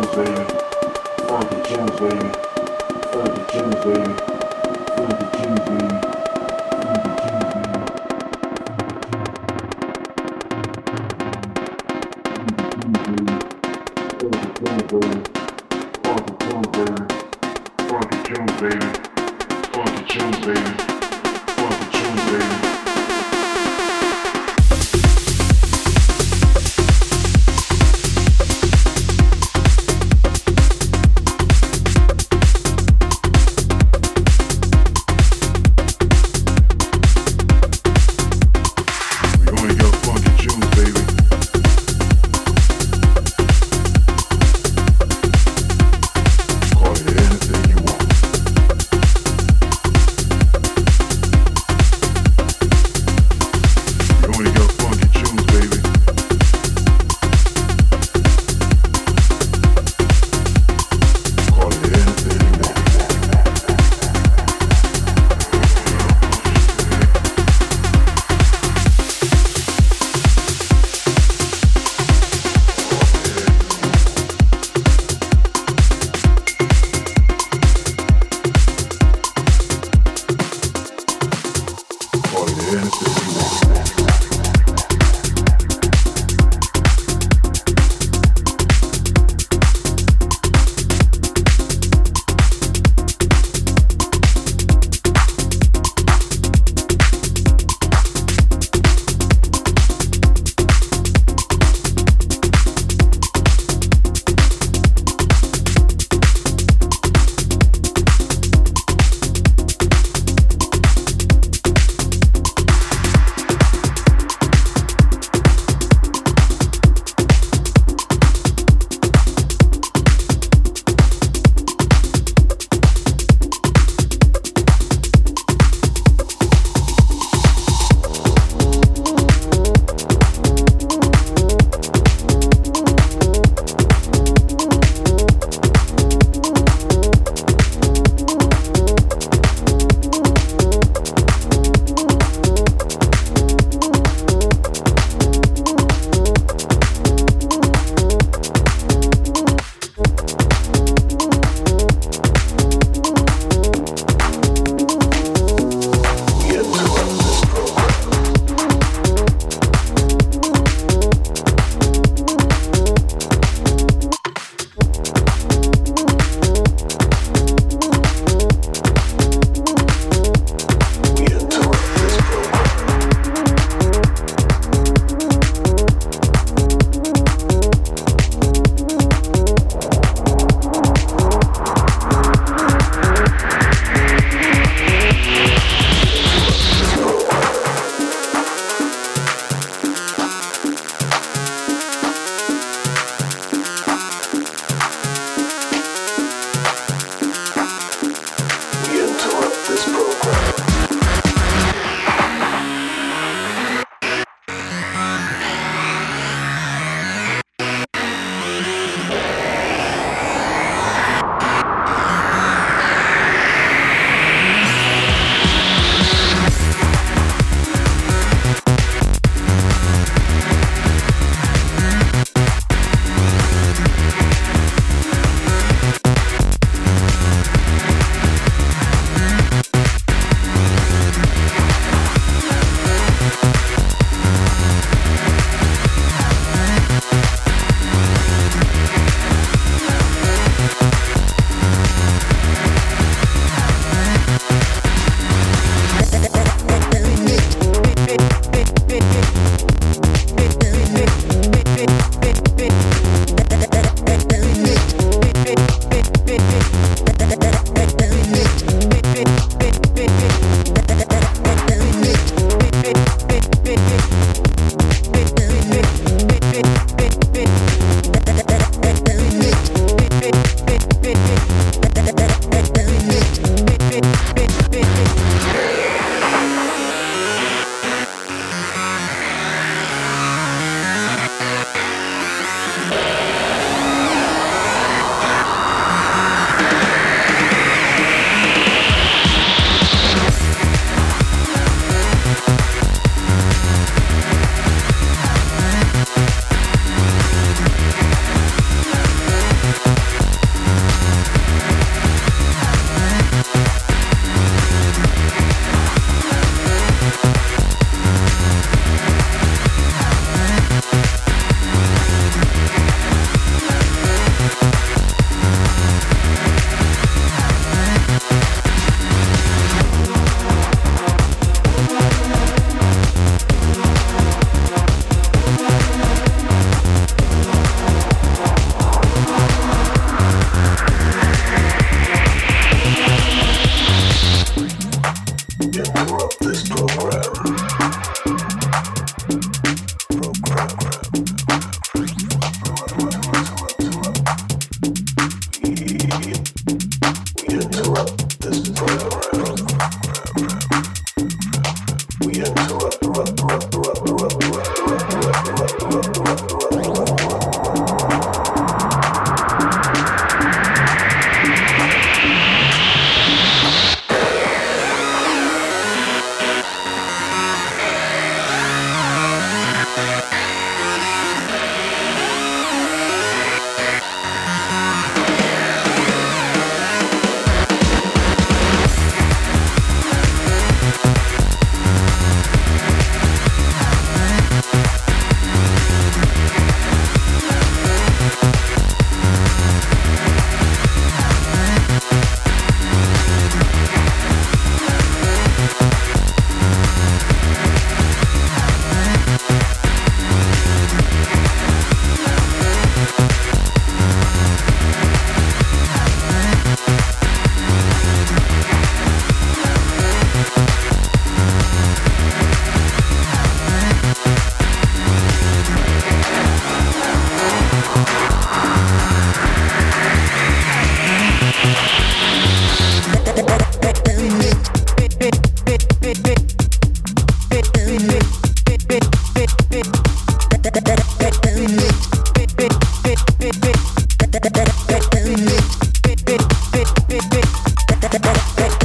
gems, baby. Funky gems, baby. Funky gems, baby. Funky gems, baby.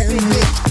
every day.